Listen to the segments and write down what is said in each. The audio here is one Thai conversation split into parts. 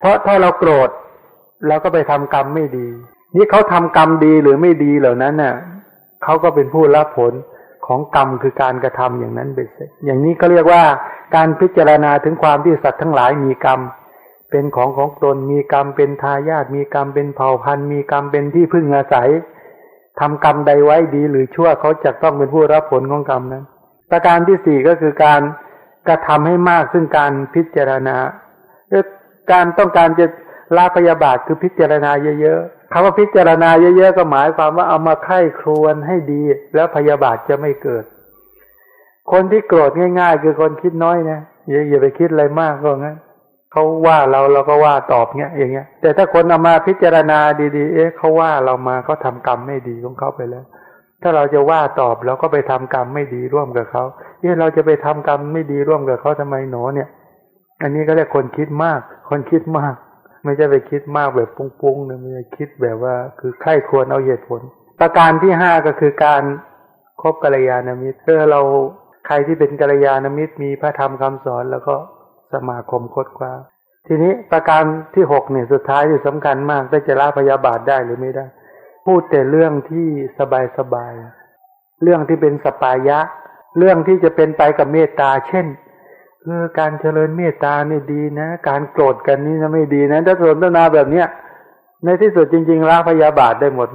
เพราะถ้าเราโกรธเราก็ไปทำกรรมไม่ดี นี่เขาทำกรรมดีหรือไม่ดีเหล่านั้นน่ะเขาก็เป็นผู้รับผลของกรรมคือการกระทำอย่างนั้นเบ็ดเสร็จ อย่างนี้ก็เรียกว่าการพิจารณาถึงความที่สัตว์ทั้งหลายมีกรรม เป็นของของตนมีกรรมเป็นทายาทมีกรรมเป็นเผ่าพันธุ์ มีกรรมเป็นที่พึ่งอาศัยทำกรรมใดไว้ดีหรือชั่วเขาจะต้องเป็นผู้รับผลของกรรมนั้น ประการที่สี่ก็คือการกระทำให้มากซึ่งการพิจารณา การต้องการจะละพยาบาทคือพิจารณาเยอะๆคำว่าพิจารณาเยอะๆก็หมายความว่าเอามาไข้ครวนให้ดี แล้วพยาบาทจะไม่เกิด คนที่โกรธง่าย ๆ คือคนคิดน้อยนะอย่าอย่าไปคิดอะไรมากก็งั้นเขาว่าเราเราก็ว่าตอบเงี้ยอย่างเงี้ย แต่ถ้าคนเอามาพิจารณาดีๆ เอ๊ะเขาว่าเรามาเขาทากรรมไม่ดีของเขาไปแล้ว ถ้าเราจะว่าตอบเราก็ไปทำกรรมไม่ดีร่วมกับเขาเอ๊ะเราจะไปทำกรรมไม่ดีร่วมกับเขาทำไมหนอเนี่ย อันนี้ก็เรียกคนคิดมาก คนคิดมาก ไม่ใช่ไปคิดมากแบบปุ้งๆนะไม่ใช่คิดแบบว่า คือใคร่ควรเอาเหตุผล ประการที่ห้าก็คือการคบกัลยาณมิตรเพื่อเราใครที่เป็นกัลยาณมิตรมีพระธรรมคำสอนแล้วก็สมาคมคดกว่า ทีนี้ประการที่หกเนี่ยสุดท้ายที่สำคัญมากได้จะละพยาบาทได้หรือไม่ได้ พูดแต่เรื่องที่สบายสบาย เรื่องที่เป็นสปายะ เรื่องที่จะเป็นไปกับเมตตา เช่น เออการเจริญเมตตาเนี่ยดีนะ การโกรธกันนี่นะไม่ดีนะ ถ้าสนทนาแบบเนี้ยในที่สุดจริงๆละพยาบาทได้หมด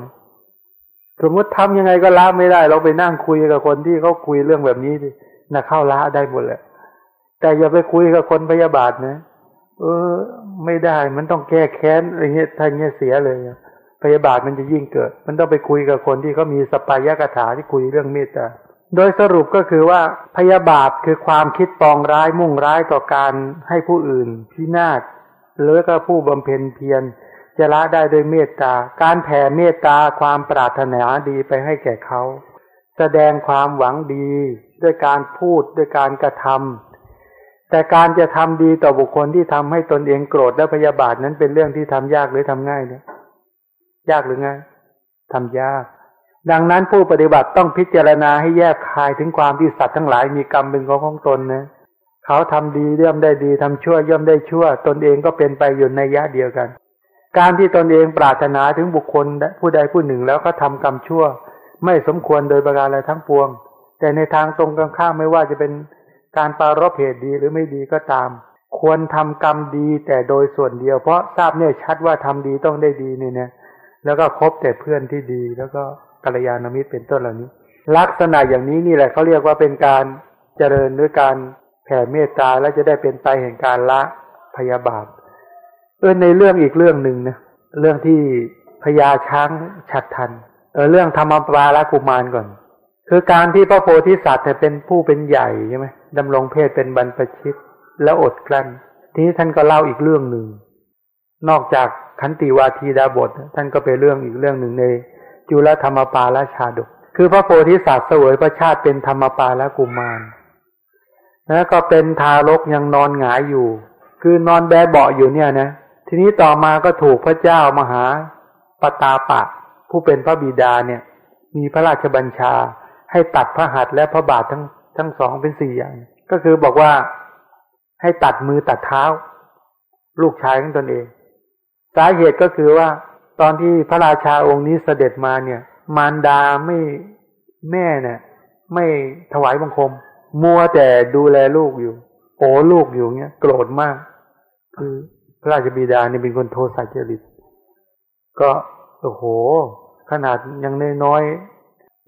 สมมติทำยังไงก็ละไม่ได้ เราไปนั่งคุยกับคนที่เขาคุยเรื่องแบบนี้ดินะเข้าละได้หมดแหละ แต่อย่าไปคุยกับคนพยาบาทนะ เออ ไม่ได้ มันต้องแก้แค้นอะไรเงี้ยถ้าเงี้ยเสียเลยพยาบาทมันจะยิ่งเกิด มันต้องไปคุยกับคนที่เขามีสปายะกถาที่คุยเรื่องเมตตา โดยสรุปก็คือว่าพยาบาทคือความคิดปองร้ายมุ่งร้ายต่อการให้ผู้อื่นพินาศหรือก็ผู้บำเพ็ญเพียรจะละได้ด้วยเมตตา การแผ่เมตตาความปรารถนาดีไปให้แก่เขา แสดงความหวังดีด้วยการพูดด้วยการกระทำแต่การจะทำดีต่อบุคคลที่ทำให้ตนเองโกรธและพยาบาทนั้นเป็นเรื่องที่ทำยากหรือทำง่ายเนี่ยยากหรือง่ายทำยาก ดังนั้นผู้ปฏิบัติต้องพิจารณาให้แยกคายถึงความที่สัตว์ทั้งหลายมีกรรมเป็นของของตนนะเขาทำดีย่อมได้ดีทำชั่วย่อมได้ชั่ว ตนเองก็เป็นไปอยู่ในยะเดียวกัน การที่ตนเองปรารถนาถึงบุคคลผู้ใดผู้หนึ่งแล้วก็ทำกรรมชั่ว ไม่สมควรโดยประการอะไรทั้งปวง แต่ในทางตรงกันข้ามไม่ว่าจะเป็นการปารบเหตุดีหรือไม่ดีก็ตาม ควรทำกรรมดีแต่โดยส่วนเดียว เพราะทราบเนี่ยชัดว่าทำดีต้องได้ดีนี่นะแล้วก็คบแต่เพื่อนที่ดีแล้วก็ กัลยาณมิตรเป็นต้นเหล่านี้ ลักษณะอย่างนี้นี่แหละเขาเรียกว่าเป็นการเจริญด้วยการแผ่เมตตาและจะได้เป็นไปแห่งการละพยาบาทเออในเรื่องอีกเรื่องหนึ่งนะเรื่องที่พญาช้างฉัดทันเออเรื่องธรรมปราละกุมารก่อน คือการที่พระโพธิสัตว์เป็นผู้เป็นใหญ่ใช่ไหมดำรงเพศเป็นบรรพชิตแล้วอดกลั้น ทีนี้ท่านก็เล่าอีกเรื่องหนึ่ง นอกจากขันติวาทีดาบท ท่านก็เป็นเรื่องอีกเรื่องหนึ่งใน จุลธรรมปาละชาดก คือพระโพธิสัตว์เสวยพระชาติเป็นธรรมปาละกุมารแล้วก็เป็นทารกยังนอนหงายอยู่ คือนอนแบเบาอยู่เนี่ยนะ ทีนี้ต่อมาก็ถูกพระเจ้ามหาปตาปะ ผู้เป็นพระบิดาเนี่ย มีพระราชบัญชา ให้ตัดพระหัตถ์และพระบาททั้งทั้งสองเป็นสี่อย่าง ก็คือบอกว่าให้ตัดมือตัดเท้า ลูกชายของตนเอง สาเหตุก็คือว่า ตอนที่พระราชาองค์นี้เสด็จมาเนี่ย มารดาไม่แม่เนี่ย ไม่ถวายบังคม มัวแต่ดูแลลูกอยู่โอลูกอยู่เงี้ยโกรธมาก คือพระราชบิดาเนี่ยเป็นคนโทสัจริตก็โอ้โห ขนาดยังน้อย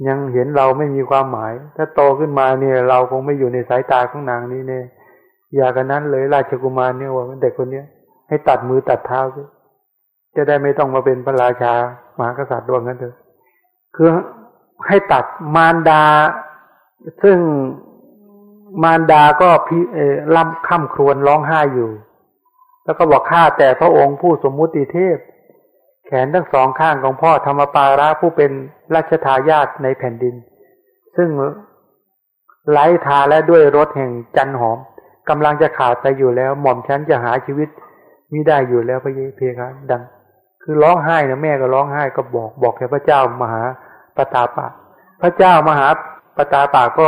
ยังเห็นเราไม่มีความหมาย ถ้าโตขึ้นมาเนี่ย เราคงไม่อยู่ในสายตาของนางนี้เนี่ย อย่ากันนั้นเลยราชกุมารเนี่ยว่าเด็กคนเนี้ยให้ตัดมือตัดเท้าซิ จะได้ไม่ต้องมาเป็นพระราชามหากษัตริย์ดวงนั้นเถอะคือให้ตัดมารดา ซึ่งมารดาก็พิล่ำค่ำครวญร้องไห้อยู่ แล้วก็บอกข้าแต่พระองค์ผู้สมมุติเทพ แขนทั้งสองข้างของพ่อธรรมปาระผู้เป็นราชทายาทในแผ่นดิน ซึ่งไล้ทาและด้วยรถแห่งจันหอมกำลังจะขาดไปอยู่แล้ว หม่อมฉันจะหาชีวิตมิได้อยู่แล้วพระเยเพคะดัง คือร้องไห้นะแม่ก็ร้องไห้ก็บอกบอกแก่พระเจ้ามหาปตาปะพระเจ้ามหาปตาปะก็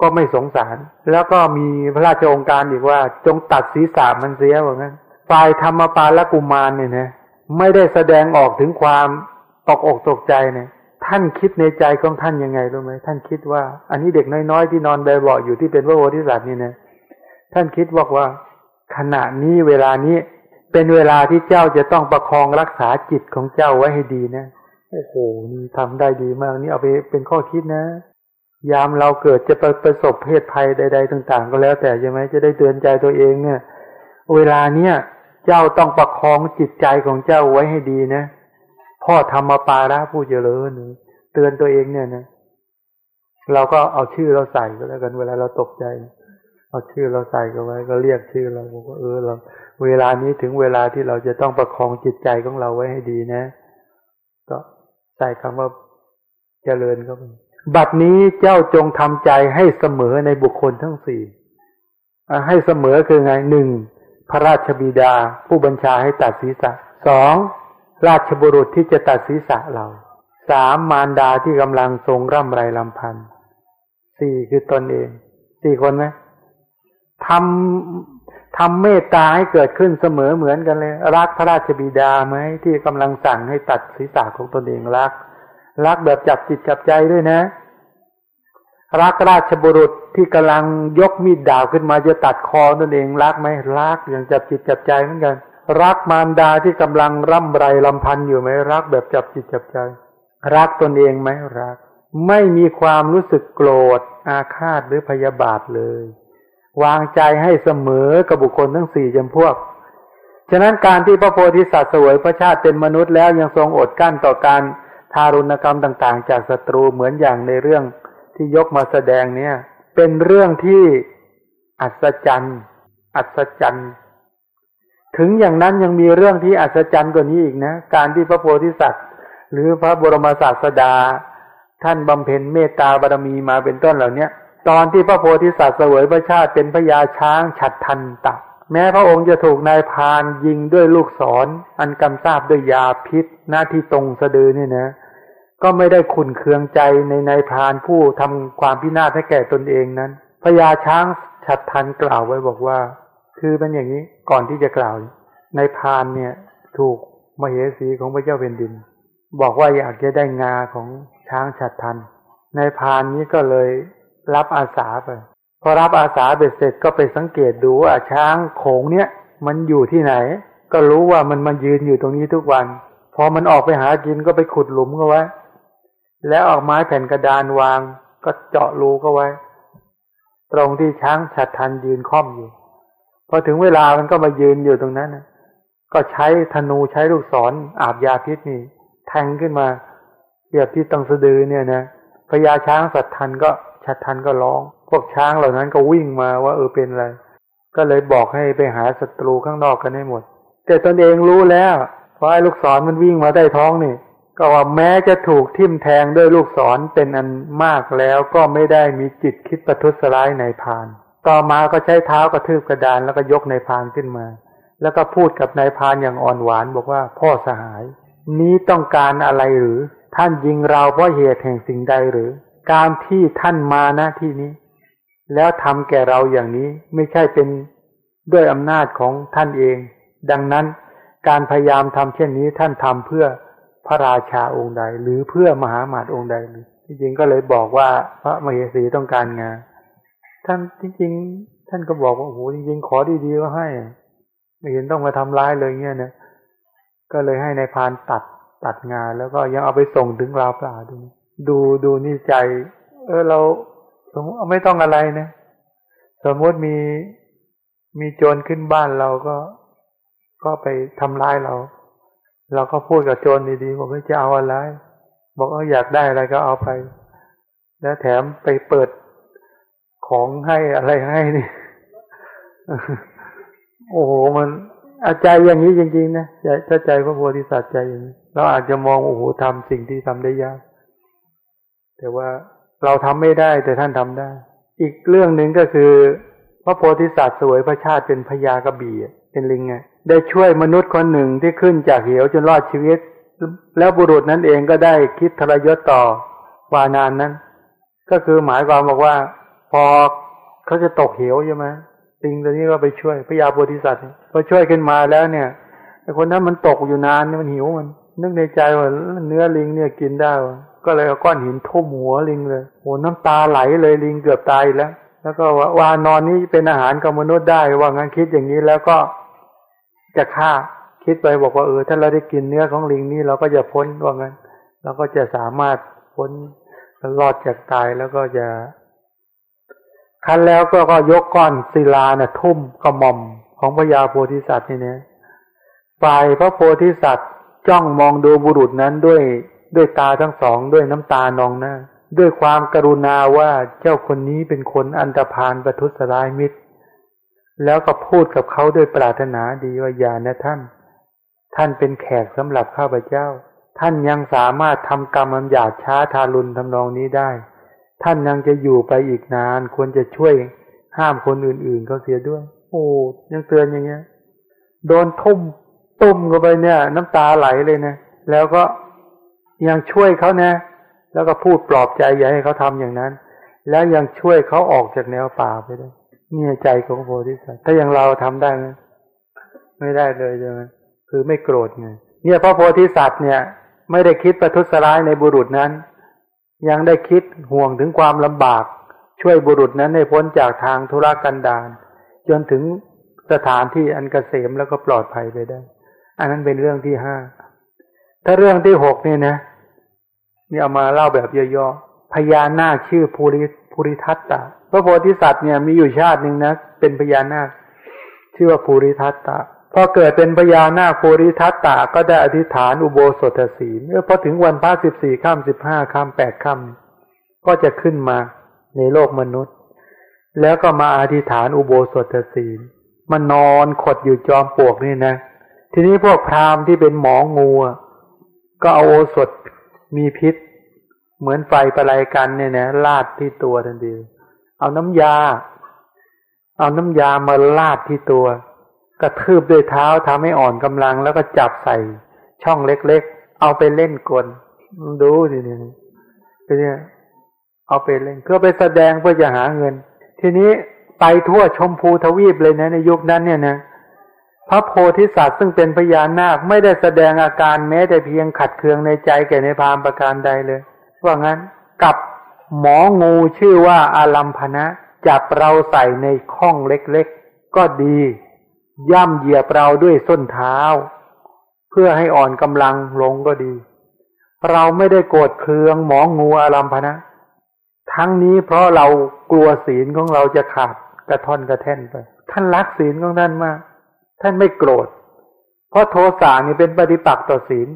ก็ไม่สงสาร แล้วก็มีพระราชองค์การอีกว่า จงตัดศีรษะมันเสียว่างั้นฝ่ายธรรมปาลกุมารเนี่ยนะไม่ได้แสดงออกถึงความตกอกตกใจเนี่ย ท่านคิดในใจของท่านยังไงรู้ไหมท่านคิดว่า อันนี้เด็กน้อยๆที่นอนแบบเบาอยู่ที่เป็นพระโพธิสัตว์นี่นะท่านคิดบอกว่าขณะนี้เวลานี้ เป็นเวลาที่เจ้าจะต้องประคองรักษาจิตของเจ้าไว้ให้ดีนะโอ้โหนี่ทำได้ดีมากนี่เอาไปเป็นข้อคิดนะ ยามเราเกิดจะประประสบเพศภัยใด ๆ ต่าง ๆ ก็แล้ว แต่ใช่ไหมจะได้เตือนใจตัวเองเนี่ย เวลาเนี้ยเจ้าต้องประคองจิตใจของเจ้าไว้ให้ดีนะพ่อธรรมปาระผู้เจริญเตือนตัวเองเนี่ยนะเราก็เอาชื่อเราใส่ก็แล้วกันเวลาเราตกใจ เอาชื่อเราใส่กันไว้ ก็เรียกชื่อเราบอกว่าเออเรา เวลานี้ถึงเวลาที่เราจะต้องประคองจิตใจของเราไว้ให้ดีนะ ก็ใส่คำว่าเจริญเข้าไปบัดนี้เจ้าจงทำใจให้เสมอในบุคคลทั้งสี่ให้เสมอคือไงหนึ่งพระราชบิดา ผู้บัญชาให้ตัดศีรษะสองราชบุรุษที่จะตัดศีรษะเราสามมารดาที่กำลังทรงร่ำไรลำพันสี่คือตนเองสี่คนไหมทำ ทำเมตตาให้เกิดขึ้นเสมอเหมือนกันเลย รักพระราชบิดาไหมที่กำลังสั่งให้ตัดศีรษะของตนเองรัก รักแบบจับจิตจับใจด้วยนะ รักราชบุรุษที่กำลังยกมีดดาบขึ้นมาจะตัดคอตนเองรักไหมรักอย่างจับจิตจับใจเหมือนกัน รักมารดาที่กำลังร่ำไรลำพันอยู่ไหมรักแบบจับจิตจับใจ รักตนเองไหมรัก ไม่มีความรู้สึกโกรธอาฆาตหรือพยาบาทเลย วางใจให้เสมอกับบุคคลทั้งสี่จำพวก ฉะนั้นการที่พระโพธิสัตว์สวยพระชาติเป็นมนุษย์แล้วยังทรงอดกั้นต่อการทารุณกรรมต่าง ๆ จากศัตรูเหมือนอย่างในเรื่องที่ยกมาแสดงเนี่ย เป็นเรื่องที่อัศจรรย์อัศจรรย์ถึงอย่างนั้นยังมีเรื่องที่อัศจรรย์กว่านี้อีกนะ การที่พระโพธิสัตว์ หรือพระบรมศาสดา ท่านบำเพ็ญเมตตาบารมีมาเป็นต้นเหล่านี้ ตอนที่พระโพธิสัตว์เสวยพระชาติเป็นพญาช้างฉัดทันตะ แม้พระองค์จะถูกนายพานยิงด้วยลูกศรออันกำทราบด้วยยาพิษหน้าที่ตรงสะดือนี่นะก็ไม่ได้ขุนเคืองใจในนายพานผู้ทำความพินาศให้แก่ตนเองนั้นพญาช้างฉัดทันกล่าวไว้บอกว่า คือเป็นอย่างนี้ก่อนที่จะกล่าวนายพานเนี่ยถูกมเหสีของพระเจ้าเป็นดิน บอกว่าอยากจะได้งาของช้างฉัดทันนายพานนี้ก็เลย รับอาสาไป พอรับอาสาเบ็ดเสร็จก็ไปสังเกตดูว่าช้างโขงเนี้ยมันอยู่ที่ไหน ก็รู้ว่ามันมันยืนอยู่ตรงนี้ทุกวัน พอมันออกไปหากินก็ไปขุดหลุมก็ไว้ แล้วออกไม้แผ่นกระดานวาง ก็เจาะรูก็ไว้ ตรงที่ช้างฉัดทันยืนค่อมอยู่ พอถึงเวลามันก็มายืนอยู่ตรงนั้นนะก็ใช้ธนูใช้ลูกศรออาบยาพิษนี่แทงขึ้นมาเปียบที่ตังสะดือเนี่ยนะพญาช้างสัตทันก็ ชัดทันก็ร้อง พวกช้างเหล่านั้นก็วิ่งมาว่าเออเป็นอะไร ก็เลยบอกให้ไปหาศัตรูข้างนอกกันให้หมด แต่ตนเองรู้แล้วเพราไอ้ลูกศรมันวิ่งมาได้ท้องนี่ ก็ว่าแม้จะถูกทิ่มแทงด้วยลูกศรเป็นอันมากแล้วก็ไม่ได้มีจิตคิดประทุษร้ายในพาน ต่อมาก็ใช้เท้ากระทืบกระดานแล้วก็ยกในพานขึ้นมา แล้วก็พูดกับนายพานอย่างอ่อนหวานบอกว่าพ่อสหาย นี้ต้องการอะไรหรือ ท่านยิงเราเพราะเหตุแห่งสิ่งใดหรือ การที่ท่านมาณที่นี้ แล้วทำแก่เราอย่างนี้ไม่ใช่เป็นด้วยอำนาจของท่านเอง ดังนั้นการพยายามทำเช่นนี้ท่านทำเพื่อพระราชาองค์ใด หรือเพื่อมหาหมาตองค์ใดหรือที่จริงก็เลยบอกว่าพระมเหสีต้องการงานท่านจริงๆท่านก็บอกว่าโอ้โหจริง ๆ ขอดีๆก็ให้ ไม่เห็นต้องมาทำร้ายเลยเงี้ยนะก็เลยให้ในพานตัดตัดงาน แล้วก็ยังเอาไปส่งถึงราวปล่าด้วย ดูดูนี่ใจ เออเราสมมติไม่ต้องอะไรนะสมมติมีมีโจรขึ้นบ้านเราก็ก็ไปทำร้ายเรา เราก็พูดกับโจรดีๆบอกว่าจะเอาอะไร บอกว่าอยากได้อะไรก็เอาไป แล้วแถมไปเปิดของให้อะไรให้นี่โอ้โหมันอาใจอย่างนี้จริงๆนะใจถ้าใจพระโพธิสัตว์ใจอย่างนี้เราอาจจะมองโอ้โหทำสิ่งที่ทำได้ยาก แต่ว่าเราทำไม่ได้แต่ท่านทำได้ อีกเรื่องหนึ่งก็คือ พระโพธิสัตว์สวยพระชาติเป็นพญากระบี่เป็นลิงไงได้ช่วยมนุษย์คนหนึ่งที่ขึ้นจากเหวจนรอดชีวิต แล้วบุรุษนั้นเองก็ได้คิดทรยศต่อวานานนั้น ก็คือหมายความบอกว่า พอเขาจะตกเหวใช่ไหมลิงตัวนี้ก็ไปช่วยพระยาโพธิสัตว์พอช่วยขึ้นมาแล้วเนี่ยไอคนนั้นมันตกอยู่นานมันหิวมัน นึกในใจว่าเนื้อลิงเนี่ยกินได้ ก็เลยเอาก้อนหินทุ่มหัวลิงเลยโหน้ำตาไหลเลยลิงเกือบตายแล้ว แล้วก็ว่าวานอนนี้เป็นอาหารกับมนุษย์ได้ ว่างั้นคิดอย่างนี้แล้วก็จะฆ่าคิดไปบอกว่าเออถ้าเราได้กินเนื้อของลิงนี่เราก็จะพ้นว่างั้นเราก็จะสามารถพ้นรอดจากตายแล้วก็จะคันแล้วก็ก็ยกก้อนศิลานี่ยทุ่มกระหม่อมของพระยาโพธิสัตว์นี่เนี่ยฝ่ายพระโพธิสัตว์จ้องมองดูบุรุษนั้นด้วย ด้วยตาทั้งสองด้วยน้ำตานองหน้า ด้วยความกรุณาว่าเจ้าคนนี้เป็นคนอันตรพานประทุษร้ายมิตร แล้วก็พูดกับเขาด้วยปรารถนาดีว่าอย่านะท่าน ท่านเป็นแขกสำหรับข้าพเจ้า ท่านยังสามารถทำกรรมอันหยาดช้าทารุณทำนองนี้ได้ ท่านยังจะอยู่ไปอีกนาน ควรจะช่วยห้ามคนอื่นๆเขาเสียด้วย โอ้ยังเตือนอย่างเงี้ยโดนทุ่มตุ้มเข้าไปเนี่ย น้ำตาไหลเลยนะแล้วก็ ยังช่วยเขานะ แล้วก็พูดปลอบใจอย่าให้เขาทำอย่างนั้น แล้วยังช่วยเขาออกจากแนวป่าไปได้นี่ใจของโพธิสัตว์ถ้าอย่างเราทำได้ไหมไม่ได้เลยใช่ไหมคือไม่โกรธไงเนี่ยพระโพธิสัตว์เนี่ย ไม่ได้คิดประทุษร้ายในบุรุษนั้น ยังได้คิดห่วงถึงความลำบาก ช่วยบุรุษนั้นให้พ้นจากทางธุรกันดารจนถึงสถานที่อันกเกษมแล้วก็ปลอดภัยไปได้ อันนั้นเป็นเรื่องที่ห้าถ้าเรื่องที่หกเนี่ยนะ นี่เอามาเล่าแบบย่อๆพญานาคชื่อภูริภูริทัตตะพระโพธิสัตว์เนี่ยมีอยู่ชาติหนึ่งนะ เป็นพญานาค ชื่อว่าภูริทัตตะพอเกิดเป็นพญานาคภูริทัตตะก็ได้อธิษฐานอุโบสถศีลเมื่อพอถึงวันพระสิบสี่ค่ำสิบห้าค่ำแปดค่ำก็จะขึ้นมาในโลกมนุษย์ แล้วก็มาอธิษฐานอุโบสถศีลมานอนขดอยู่จอมปลวกนี่นะ ทีนี้พวกพราหมณ์ที่เป็นหมองูก็เอาโอสถ มีพิษ เหมือนไฟประไลกันเนี่ยนะลาดที่ตัวทันทีเอาน้ำยา เอาน้ำยามาลาดที่ตัว กระทืบด้วยเท้าทำให้อ่อนกำลัง แล้วก็จับใส่ช่องเล็กๆ เอาไปเล่นกลดูสิเนี่ยทีนี้เอาไปเล่นเพื่อไปแสดงเพื่อจะหาเงิน ทีนี้ไปทั่วชมพูทวีปเลยนะในยุคนั้นเนี่ยนะ พระโพธิสัตว์ซึ่งเป็นพญานาคไม่ได้แสดงอาการแม้แต่เพียงขัดเคืองในใจแก่ในพามประการใดเลย ว่างั้นกับหมองูชื่อว่าอาลัมพนะจับเราใส่ในข้องเล็กๆ ก็ดี ย่ำเหยียบเราด้วยส้นเท้า เพื่อให้อ่อนกำลังลงก็ดี เราไม่ได้โกรธเคืองหมองูอาลัมพนะ ทั้งนี้เพราะเรากลัวศีลของเราจะขาดกระท่อนกระแท่นไป ท่านรักศีลของท่านมาก ท่านไม่โกรธ เพราะโทสะนี่เป็นปฏิปักษ์ต่อศีล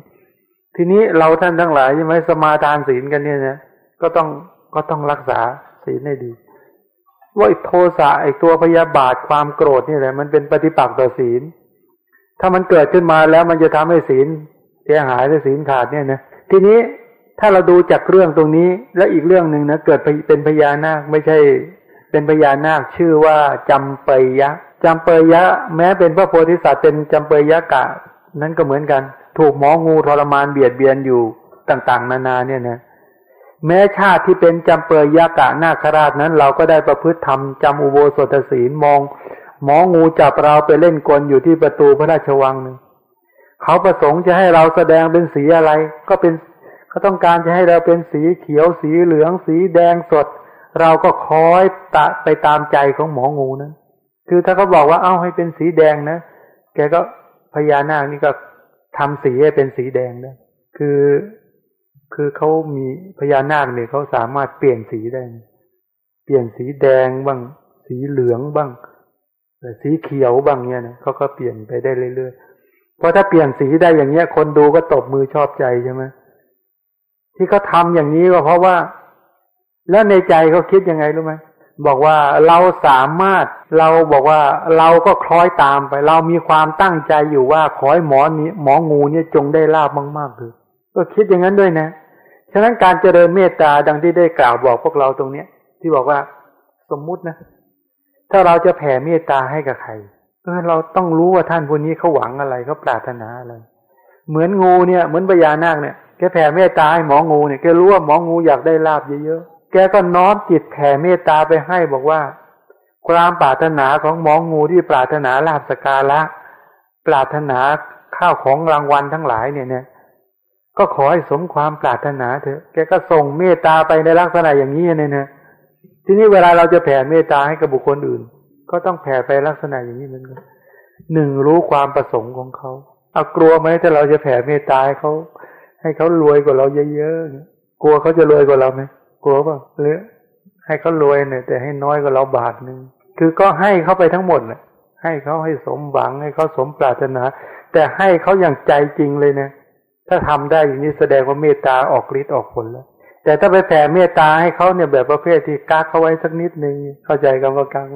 ทีนี้เราท่านทั้งหลายใช่ไหมสมาทานศีลกันเนี่ยนะก็ต้องก็ต้องรักษาศีลให้ดี ว่าโทสะไอตัวพยาบาทความโกรธนี่แหละมันเป็นปฏิปักษ์ต่อศีล ถ้ามันเกิดขึ้นมาแล้วมันจะทำให้ศีลเสียหายหรือศีลขาดเนี่ยนะทีนี้ถ้าเราดูจากเรื่องตรงนี้แล้วอีกเรื่องหนึ่งนะเกิดเป็นพญานาคไม่ใช่เป็นพญานาคชื่อว่าจำเปยยะ จำเปยยะ แม้เป็นพระโพธิสัตว์เป็นจำเปยยะกะ นั้นก็เหมือนกัน ถูกหมองูทรมานเบียดเบียนอยู่ต่าง ๆ นานาเนี่ยนะแม้ชาติที่เป็นจำเปยยะกะนาคราชนั้น เราก็ได้ประพฤติธรรมจำอุโบสถศีลมอง หมองูจับเราไปเล่นกลอยู่ที่ประตูพระราชวังหนึ่งเขาประสงค์จะให้เราแสดงเป็นสีอะไร ก็เป็นเขาต้องการจะให้เราเป็นสีเขียวสีเหลือง สีแดงสด เราก็คอยตะไปตามใจของหมองูนะั้น คือถ้าเขาบอกว่าเอ้าให้เป็นสีแดงนะ แกก็พญานาคนี่ก็ทำสีให้เป็นสีแดงได้ คือคือเขามีพญานาคเนี่ยเขาสามารถเปลี่ยนสีได้ เปลี่ยนสีแดงบ้าง สีเหลืองบ้างสีเขียวบ้างเนี่ยนะเขาก็เปลี่ยนไปได้เรื่อยๆ เพราะถ้าเปลี่ยนสีได้อย่างเงี้ย คนดูก็ตบมือชอบใจใช่ไหมที่เขาทาอย่างนี้ก็เพราะว่า แล้วในใจเขาคิดยังไงรู้ไหม บอกว่าเราสามารถเราบอกว่าเราก็คล้อยตามไป เรามีความตั้งใจอยู่ว่าขอให้หมอนี้หมองูเนี่ยจงได้ลาบมากๆคือก็คิดอย่างนั้นด้วยนะฉะนั้นการเจริญเมตตาดังที่ได้กล่าวบอกพวกเราตรงเนี้ย ที่บอกว่าสมมุตินะ ถ้าเราจะแผ่เมตตาให้กับใครเออเราต้องรู้ว่าท่านคนนี้เขาหวังอะไรเขาปรารถนาอะไรเหมือนงูเนี่ยเหมือนพญานาคเนี่ยแกแผ่เมตตาให้หมองูเนี่ยแกรู้ว่าหมองูอยากได้ลาบเยอะๆ แกก็น้อมจิตแผ่เมตตาไปให้บอกว่า ความปรารถนาของหมองูที่ปรารถนาลาบสการะปรารถนาข้าวของรางวัลทั้งหลายเนี่ยเนี่ยก็ขอให้สมความปรารถนาเถอะ แกก็ส่งเมตตาไปในลักษณะอย่างนี้เนี่ยนะทีนี้เวลาเราจะแผ่เมตตาให้กับบุคคลอื่น ก็ต้องแผ่ไปลักษณะอย่างนี้เหมือนกันหนึ่งรู้ความประสงค์ของเขาเอากลัวไหมถ้าเราจะแผ่เมตตาให้เขาให้เขารวยกว่าเราเยอะๆกลัวเขาจะรวยกว่าเราไหม กลัวเปล่าหรือให้เขารวยเนี่ย แต่ให้น้อยกว่าเราบาทหนึ่งคือก็ให้เขาไปทั้งหมดแหละให้เขาให้สมหวังให้เขาสมปรารถนา แต่ให้เขาอย่างใจจริงเลยนะถ้าทำได้อย่างนี้แสดงว่าเมตตาออกฤทธิ์ออกผลแล้ว แต่ถ้าไปแผ่เมตตาให้เขาเนี่ยแบบประเภทที่กักเขาไว้สักนิดนึงเข้าใจคำว่ากัก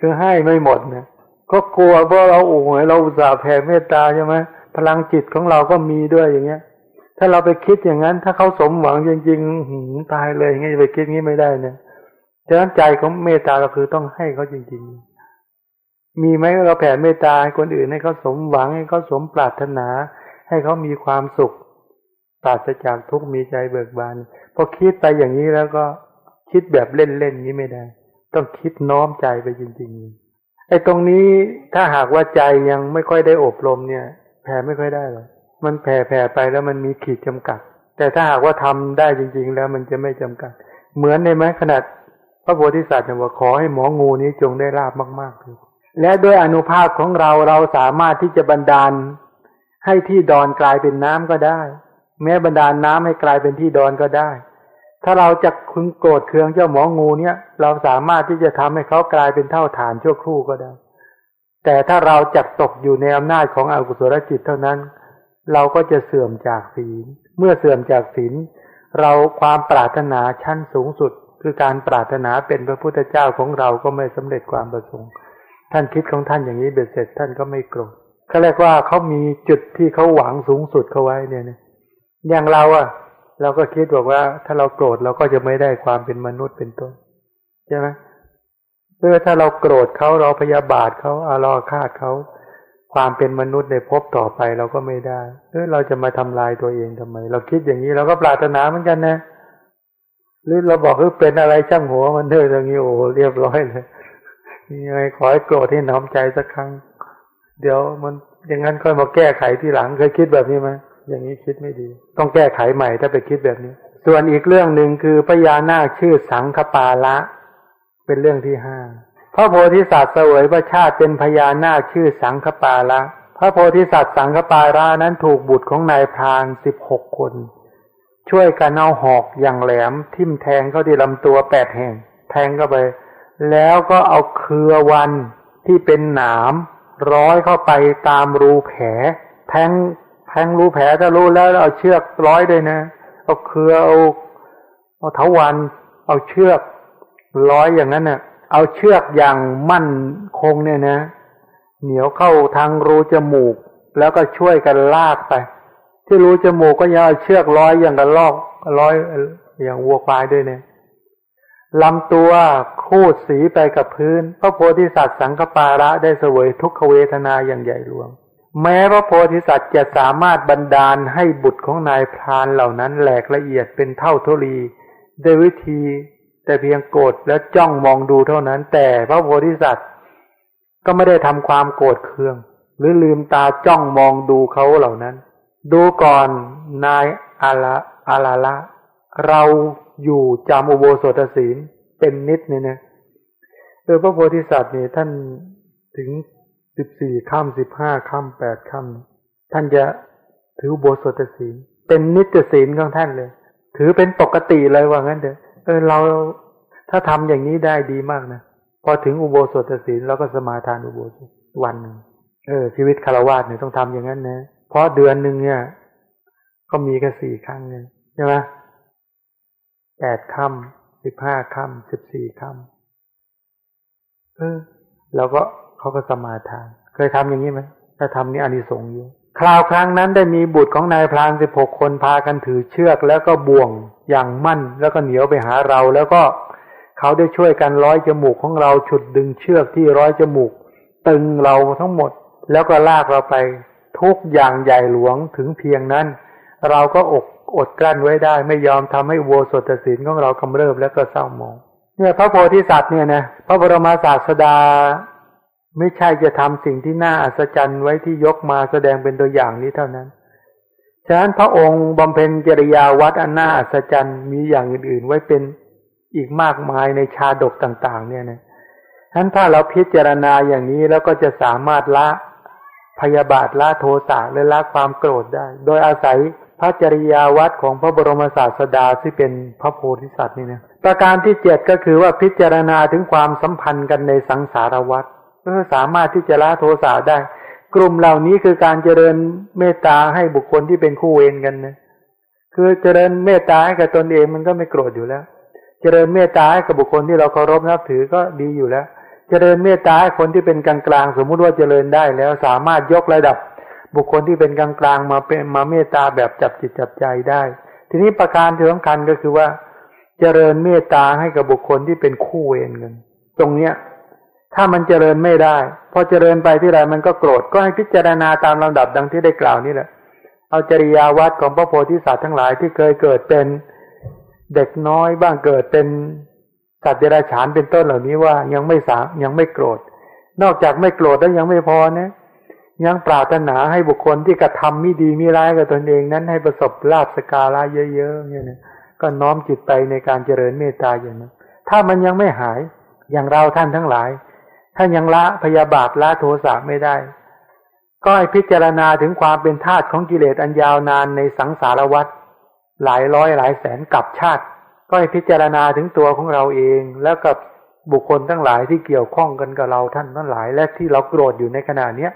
คือให้ไม่หมดนะก็กลัวเพราะเราโอ้โหเราอุตส่าห์แผ่เมตตาใช่ไหมพลังจิตของเราก็มีด้วยอย่างเงี้ย ถ้าเราไปคิดอย่างนั้น ถ้าเขาสมหวังจริงๆหืตายเลยอย่างเงี้ยไปคิดงี้ไม่ได้เนี่ยฉะนั้นใจของเมตตาก็คือต้องให้เขาจริง ๆ มีไหมเราแผ่เมตตาให้คนอื่นให้เขาสมหวังให้เขาสมปรารถนา ให้เขามีความสุขปราศจากทุกข์มีใจเบิกบานพอคิดไปอย่างนี้แล้วก็คิดแบบเล่นๆนี้ไม่ได้ ต้องคิดน้อมใจไปจริง ๆไอ้ตรงนี้ถ้าหากว่าใจยังไม่ค่อยได้อบรมเนี่ย แผ่ไม่ค่อยได้หรอก มันแผ่แผ่ไปแล้วมันมีขีดจำกัด แต่ถ้าหากว่าทำได้จริง ๆ แล้วมันจะไม่จำกัด เหมือนในไหมขนาดพระโพธิสัตว์เนี่ยว่าขอให้หมองูนี้จงได้ลาบมากๆเลยและด้วยอนุภาพของเราเราสามารถที่จะบันดาล ให้ที่ดอนกลายเป็นน้ำก็ได้ แม้บันดาลน้ำให้กลายเป็นที่ดอนก็ได้ ถ้าเราจะคุงโกรธเคืองเจ้าหมองูเนี่ย เราสามารถที่จะทำให้เขากลายเป็นเท่าฐานชั่วครู่ก็ได้ แต่ถ้าเราจักตกอยู่ในอำนาจของอกุศลจิตเท่านั้น เราก็จะเสื่อมจากศีล เมื่อเสื่อมจากศีลเราความปรารถนาชั้นสูงสุด คือการปรารถนาเป็นพระพุทธเจ้าของเราก็ไม่สำเร็จความประสงค์ ท่านคิดของท่านอย่างนี้เบ็ดเสร็จท่านก็ไม่โกรธเขาเรียกว่าเขามีจุดที่เขาหวังสูงสุดเขาไว้เนี่ยนะอย่างเราอะ เราก็คิดบอกว่า ถ้าเราโกรธเราก็จะไม่ได้ความเป็นมนุษย์เป็นต้นใช่ไหมเพื่อถ้าเราโกรธเขาเราพยาบาทเขาอารอฆาตเขา ความเป็นมนุษย์ในภพต่อไปเราก็ไม่ได้เออเราจะมาทำลายตัวเองทำไม เราคิดอย่างนี้เราก็ปรารถนาเหมือนกันนะ หรือเราบอกคือเป็นอะไรช่างหัวมันเถอะอย่างนี้โอ้เรียบร้อยเลยยังไงขอให้โกรธให้น้อมใจสักครั้ง เดี๋ยวมันอย่างนั้นค่อยมาแก้ไขที่หลังเคยคิดแบบนี้ไหมอย่างนี้คิดไม่ดี ต้องแก้ไขใหม่ถ้าไปคิดแบบนี้ ส่วนอีกเรื่องหนึ่งคือพญานาคชื่อสังคปาละ เป็นเรื่องที่ห้า พระโพธิสัตว์เสวยพระชาติเป็นพญานาคชื่อสังคปาละ พระโพธิสัตว์สังคปาละนั้นถูกบุตรของนายพรานสิบหกคน ช่วยกันเอาหอกอย่างแหลม ทิ่มแทงเข้าที่ลำตัวแปดแห่ง แทงเข้าไป แล้วก็เอาเครือวันที่เป็นหนามร้อยเข้าไปตามรูแผล แทงแทงรูแผลถ้ารู้แล้วเอาเชือกร้อยเลยนะ เอาเครือเอาเอาเถาวันเอาเชือกร้อยอย่างนั้นเนะ่ะ เอาเชือกอย่างมั่นคงเนี่ยนะ เหนียวเข้าทางรูจมูก แล้วก็ช่วยกันลากไป ที่รูจมูกก็ยังเอาเชือกร้อยอย่างกันลอกร้อยอย่างวัวควายด้วยเนี่ยลำตัวคูดสีไปกับพื้น พระโพธิสัตว์สังฆปาระได้เสวยทุกขเวทนาอย่างใหญ่หลวง แม้พระโพธิสัตว์จะสามารถบันดาลให้บุตรของนายพรานเหล่านั้นแหลกละเอียดเป็นเท่าทุลีด้วยวิธี แต่เพียงโกรธและจ้องมองดูเท่านั้น แต่พระโพธิสัตว์ ก็ไม่ได้ทำความโกรธเคือง หรือลืมตาจ้องมองดูเขาเหล่านั้น ดูก่อนนายอาลาอาลาละ เราอยู่จำอุโบสถศีลเป็นนิดเนี่ยนะเออพระโพธิสัตว์เนี่ยท่านถึงสิบสี่ค่ำสิบห้าค่ำแปดค่ำท่านจะถืออุโบสถศีลเป็นนิจศีลของท่านเลย ถือเป็นปกติเลยว่างั้นเถอะ เออเราถ้าทำอย่างนี้ได้ดีมากนะพอถึงอุโบสถศีลเราก็สมาทานอุโบสถวันหนึ่งเออชีวิตคารวะเนี่ยต้องทำอย่างนั้นนะเพราะเดือนหนึ่งเนี่ย ก็มีแค่สี่ครั้งเองใช่ไหมแปดค่ำสิบห้าค่ำสิบสี่ค่ำเออแล้วก็เขาก็สมาทาน เคยทำอย่างนี้ไหมถ้าทำนี่อานิสงส์อยู่ คราวครั้งนั้นได้มีบุตรของนายพรานสิบหกคนพากันถือเชือกแล้วก็บ่วงอย่างมั่นแล้วก็เหนียวไปหาเราแล้วก็เขาได้ช่วยกันร้อยจมูกของเราฉุดดึงเชือกที่ร้อยจมูก ตึงเราทั้งหมด แล้วก็ลากเราไป ทุกอย่างใหญ่หลวงถึงเพียงนั้น เราก็อกอดกลั้นไว้ได้ ไม่ยอมทำให้โวสถศิลของเรากำเริบแล้วก็เศร้าหมอง เนี่ยพระโพธิสัตว์เนี่ยนะพระบรมศาสดา ไม่ใช่จะทำสิ่งที่น่าอัศจรรย์ไว้ที่ยกมาแสดงเป็นตัวอย่างนี้เท่านั้น ฉะนั้นพระองค์บำเพ็ญกิริยาวัดอันน่าอัศจรรย์มีอย่างอื่น ๆ ไว้เป็นอีกมากมายในชาดกต่าง ๆ เนี่ยนะฉะนั้นถ้าเราพิจารณาอย่างนี้แล้วก็จะสามารถละพยาบาทละโทสะและละความโกรธได้ โดยอาศัยพระจริยาวัดของพระบรมศาสดาที่เป็นพระโพธิสัตว์นี่นะประการที่เจ็ดก็คือว่าพิจารณาถึงความสัมพันธ์กันในสังสารวัฏ ก็สามารถที่จะละโทสะได้ กลุ่มเหล่านี้คือการเจริญเมตตาให้บุคคลที่เป็นคู่เวรกันนะคือเจริญเมตตาให้กับตนเองมันก็ไม่โกรธอยู่แล้ว เจริญเมตตาให้กับบุคคลที่เราเคารพนับถือก็ดีอยู่แล้ว เจริญเมตตาให้คนที่เป็นกลางกลางสมมุติว่าเจริญได้แล้วสามารถยกระดับ บุคคลที่เป็นกลางกลางมาเป็นมาเมตตาแบบจับจิตจับใจได้ ทีนี้ประการที่สำคัญก็คือว่า เจริญเมตตาให้กับบุคคลที่เป็นคู่เวรกัน ตรงเนี้ย ถ้ามันเจริญไม่ได้ พอเจริญไปที่ไรมันก็โกรธก็ให้พิจารณาตามลำดับดังที่ได้กล่าวนี่แหละ เอาจริยาวัดของพระโพธิสัตว์ทั้งหลายที่เคยเกิดเป็นเด็กน้อยบ้างเกิดเป็นสัตว์เดรัจฉานเป็นต้นเหล่านี้ว่ายังไม่สายังไม่โกรธ นอกจากไม่โกรธแล้วยังไม่พอนะยังปรารถนาให้บุคคลที่กระทำไม่ดีไม่ร้ายกับตนเองนั้นให้ประสบลาภสกาละเยอะๆเนี่ยนะก็น้อมจิตไปในการเจริญเมตตาอย่างนั้นถ้ามันยังไม่หายอย่างเราท่านทั้งหลาย ถ้ายังละพยาบาทละโทสะไม่ได้ ก็ให้พิจารณาถึงความเป็นธาตุของกิเลสอันยาวนานในสังสารวัฏหลายร้อยหลายแสนกับชาติ ก็ให้พิจารณาถึงตัวของเราเองแล้วกับบุคคลทั้งหลายที่เกี่ยวข้องกันกับเราท่านทั้งหลายและที่เราโกรธอยู่ในขณะเนี้ย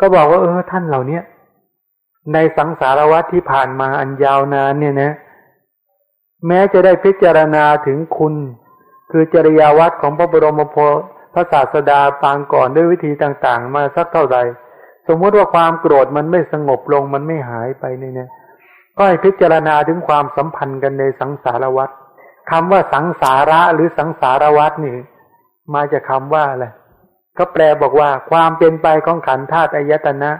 ก็บอกว่าเออท่านเหล่าเนี้ยในสังสารวัฏที่ผ่านมาอันยาวนานเนี่ยนะ แม้จะได้พิจารณาถึงคุณ คือจริยาวัดของพระบรมโพ พระศาสดาปางก่อนด้วยวิธีต่างๆ มาสักเท่าใดสมมติว่าความโกรธมันไม่สงบลงมันไม่หายไปเนี่ยก็ให้พิจารณาถึงความสัมพันธ์กันในสังสารวัฏคำว่าสังสาระหรือสังสารวัฏนี่ มาจากคาว่าอะไรก็แปลบอกว่าความเป็นไปของขันธ์ธาตุอายตนะ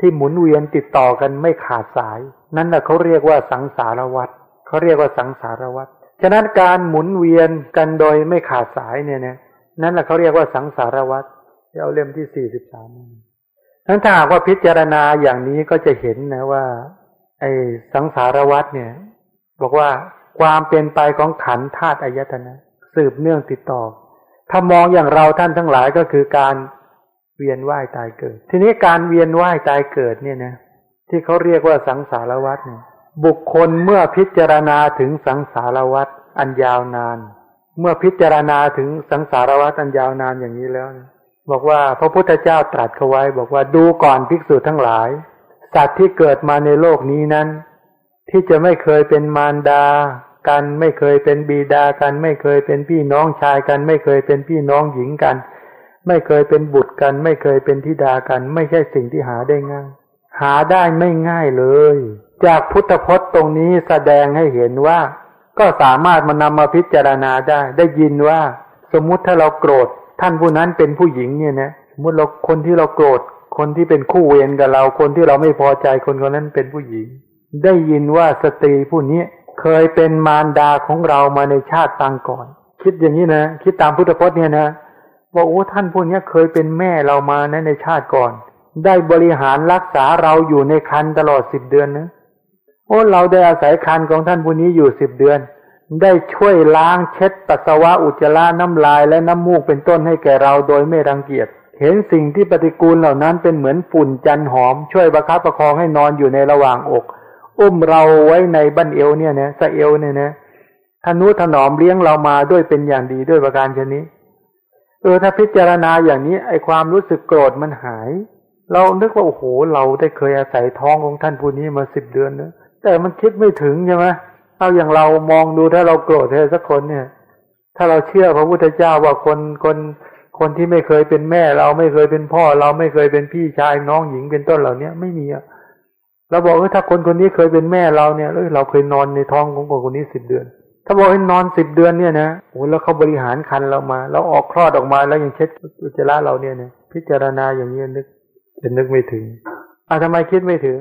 ที่หมุนเวียนติดต่อกันไม่ขาดสาย นั่นแหละเขาเรียกว่าสังสารวัฏเขาเรียกว่าสังสารวัฏฉะนั้นการหมุนเวียนกันโดยไม่ขาดสายเนี่ยนะ นั่นแหละเขาเรียกว่าสังสารวัฏเอาเล่มที่สี่สิบสามนั้นถ้าหากว่าพิจารณาอย่างนี้ก็จะเห็นนะว่า ไอ้สังสารวัฏเนี่ย บอกว่าความเป็นไปของขันธาตุอายตนะ สืบเนื่องติดต่อ ถ้ามองอย่างเราท่านทั้งหลายก็คือการเวียนว่ายตายเกิด ทีนี้การเวียนว่ายตายเกิดเนี่ยนะที่เขาเรียกว่าสังสารวัฏเนี่ยบุคคลเมื่อพิจารณาถึงสังสารวัฏอันยาวนาน เมื่อพิจารณาถึงสังสารวัฏอันยาวนานอย่างนี้แล้วบอกว่าพระพุทธเจ้าตรัสเขาไว้ บอกว่าดูก่อนภิกษุทั้งหลาย สัตว์ที่เกิดมาในโลกนี้นั้น ที่จะไม่เคยเป็นมารดา กันไม่เคยเป็นบีดากัน ไม่เคยเป็นพี่น้องชายกัน ไม่เคยเป็นพี่น้องหญิงกัน ไม่เคยเป็นบุตรกัน ไม่เคยเป็นธิดากัน ไม่ใช่สิ่งที่หาได้ง่าย หาได้ไม่ง่ายเลย จากพุทธพจน์ตรงนี้แสดงให้เห็นว่า ก็สามารถมานำมาพิจารณาได้ ได้ยินว่า สมมุติถ้าเราโกรธ ท่านผู้นั้นเป็นผู้หญิงเนี่ยนะสมมติเราคนที่เราโกรธ คนที่เป็นคู่เวรกับเรา คนที่เราไม่พอใจคนคนนั้นเป็นผู้หญิง ได้ยินว่าสตรีผู้นี้เคยเป็นมารดาของเรามาในชาติตังก่อน คิดอย่างนี้นะ คิดตามพุทธพจน์เนี่ยนะว่าโอ้ท่านพวกนี้เคยเป็นแม่เรามานะในชาติก่อน ได้บริหารรักษาเราอยู่ในคันตลอดสิบเดือนนะ โอ้เราได้อาศัยคันของท่านผู้นี้อยู่สิบเดือน ได้ช่วยล้างเช็ดปัสสาวะอุจจาระน้ำลายและน้ำมูกเป็นต้นให้แก่เราโดยไม่รังเกียจ เห็นสิ่งที่ปฏิกูลเหล่านั้นเป็นเหมือนฝุ่นจันหอม ช่วยประคับประคองให้นอนอยู่ในระหว่างอก อุ้มเราไว้ในบั้นเอวเนี่ยนะสะเอวเนี่ยนะทนุถนอมเลี้ยงเรามาด้วยเป็นอย่างดีด้วยประการชนี้เออถ้าพิจารณาอย่างนี้ไอความรู้สึกโกรธมันหาย เรานึกว่าโอ้โหเราได้เคยอาศัยท้องของท่านผู้นี้มาสิบเดือนเนะ แต่มันคิดไม่ถึงใช่ไหมเอาอย่างเรามองดูถ้าเราโกรธใครสักคนเนี่ย ถ้าเราเชื่อพระพุทธเจ้าว่าคนคนคนที่ไม่เคยเป็นแม่ เราไม่เคยเป็นพ่อ เราไม่เคยเป็นพี่ชายน้องหญิงเป็นต้นเหล่านี้ไม่มีอะเราบอกว่าถ้าคนคนนี้เคยเป็นแม่เราเนี่ยเออเราเคยนอนในท้องของคนคนนี้สิบเดือน ถ้าบอกให้นอนสิบเดือนเนี่ยนะโอ้แล้วเขาบริหารคันเรามา แล้วออกคลอดออกมาแล้วยังเช็ดอุจจาระเราเนี่ยเนี่ยพิจารณาอย่างนี้นึกจะนึกไม่ถึงอะทำไมคิดไม่ถึง